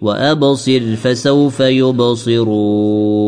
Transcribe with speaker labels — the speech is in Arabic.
Speaker 1: وأبصر فسوف يبصرون.